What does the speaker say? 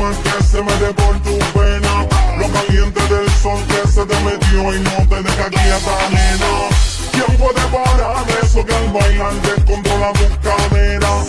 mal que se me dé por tu pena. Lo caliente del sol que se te metió y no te deja quieta, nena. ¿Quién puede parar eso que al bailar descontrola tu cadera?